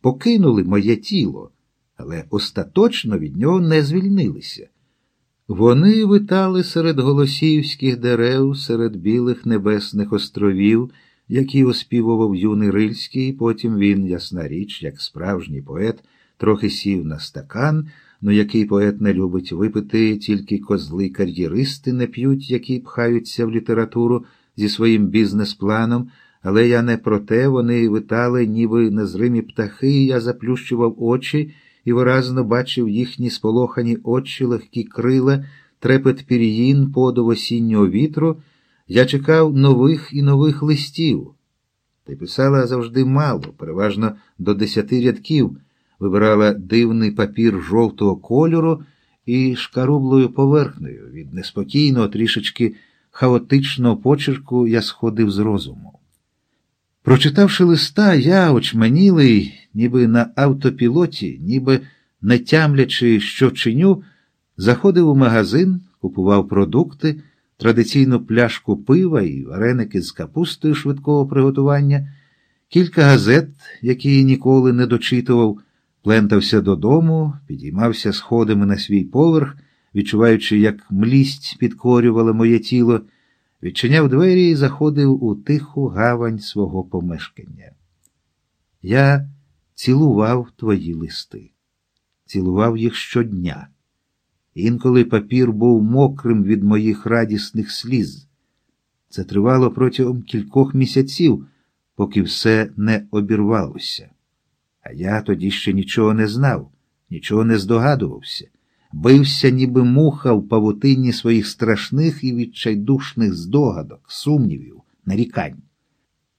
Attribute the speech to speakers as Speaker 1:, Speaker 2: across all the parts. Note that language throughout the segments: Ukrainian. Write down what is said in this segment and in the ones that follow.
Speaker 1: покинули моє тіло, але остаточно від нього не звільнилися. Вони витали серед голосіївських дерев, серед білих небесних островів, які оспівував юний Рильський, потім він, ясна річ, як справжній поет, трохи сів на стакан, но який поет не любить випити, тільки козли кар'єристи не п'ють, які пхаються в літературу зі своїм бізнес-планом, але я не про те, вони витали, ніби незримі птахи, я заплющував очі і виразно бачив їхні сполохані очі, легкі крила, трепет пір'їн, подов осіннього вітру. Я чекав нових і нових листів. Ти писала завжди мало, переважно до десяти рядків, вибирала дивний папір жовтого кольору і шкарублою поверхнею. Від неспокійного, трішечки хаотичного почерку я сходив з розуму. Прочитавши листа, я, очманілий, ніби на автопілоті, ніби не тямлячи, що чиню, заходив у магазин, купував продукти, традиційну пляшку пива і вареники з капустою швидкого приготування, кілька газет, які ніколи не дочитував, плентався додому, підіймався сходами на свій поверх, відчуваючи, як млість підкорювала моє тіло, відчиняв двері і заходив у тиху гавань свого помешкання. Я цілував твої листи, цілував їх щодня. Інколи папір був мокрим від моїх радісних сліз. Це тривало протягом кількох місяців, поки все не обірвалося. А я тоді ще нічого не знав, нічого не здогадувався, бився, ніби муха в павутинні своїх страшних і відчайдушних здогадок, сумнівів, нарікань.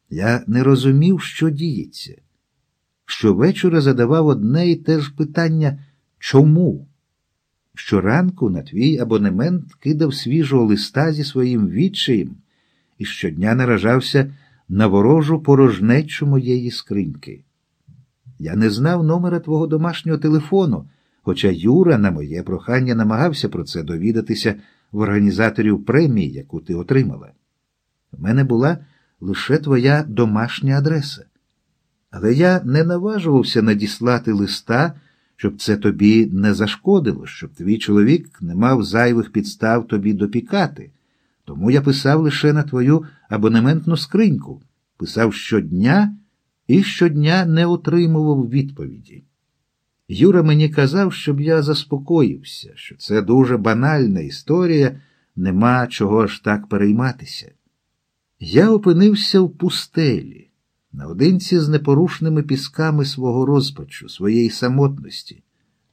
Speaker 1: Я не розумів, що діється. Щовечора задавав одне і те ж питання чому? Щоранку на твій абонемент кидав свіжого листа зі своїм відчаєм і щодня наражався на ворожу порожнечу моєї скриньки. Я не знав номера твого домашнього телефону, хоча Юра на моє прохання намагався про це довідатися в організаторів премії, яку ти отримала. В мене була лише твоя домашня адреса. Але я не наважувався надіслати листа, щоб це тобі не зашкодило, щоб твій чоловік не мав зайвих підстав тобі допікати. Тому я писав лише на твою абонементну скриньку, писав щодня і щодня не отримував відповіді. Юра мені казав, щоб я заспокоївся, що це дуже банальна історія, нема чого ж так перейматися. Я опинився в пустелі, наодинці з непорушними пісками свого розпачу, своєї самотності.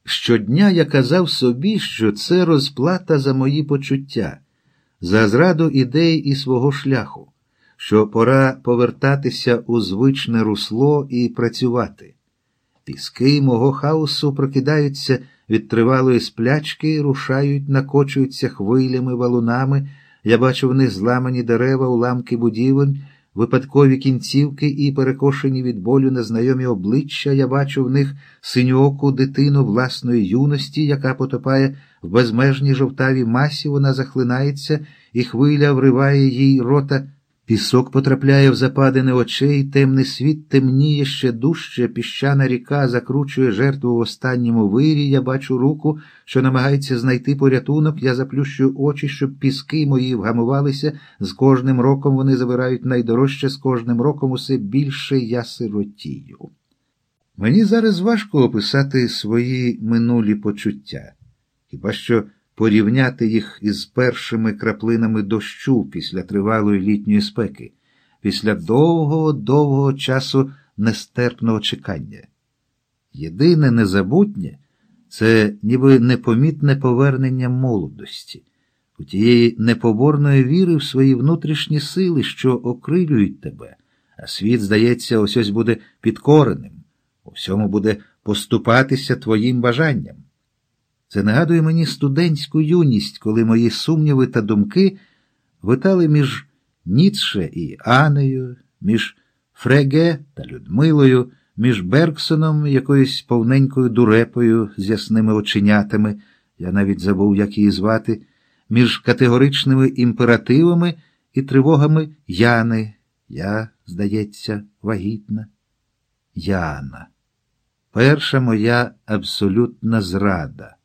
Speaker 1: Щодня я казав собі, що це розплата за мої почуття, за зраду ідей і свого шляху, що пора повертатися у звичне русло і працювати. Піски мого хаосу прокидаються від тривалої сплячки, рушають, накочуються хвилями, валунами. Я бачу в них зламані дерева, уламки будівель, випадкові кінцівки і перекошені від болю незнайомі обличчя. Я бачу в них синьооку дитину власної юності, яка потопає в безмежній жовтавій масі, вона захлинається, і хвиля вриває їй рота. Пісок потрапляє в западини очей, темний світ темніє ще дужче, піщана ріка закручує жертву в останньому вирі. Я бачу руку, що намагається знайти порятунок. Я заплющую очі, щоб піски мої вгамувалися. З кожним роком вони забирають найдорожче, з кожним роком усе більше я сиротію. Мені зараз важко описати свої минулі почуття. Хіба що порівняти їх із першими краплинами дощу після тривалої літньої спеки, після довгого, довгого часу нестерпного чекання. Єдине незабутнє це ніби непомітне повернення молодості, у тієї непоборної віри в свої внутрішні сили, що окрилюють тебе, а світ, здається, ось ось буде підкореним, у всьому буде поступатися твоїм бажанням. Це нагадує мені студентську юність, коли мої сумніви та думки витали між Ніцше і Анею, між Фреге та Людмилою, між Бергсоном, якоюсь повненькою дурепою з ясними оченятами, я навіть забув, як її звати, між категоричними імперативами і тривогами Яни. Я, здається, вагітна. Яна. перша моя абсолютна зрада.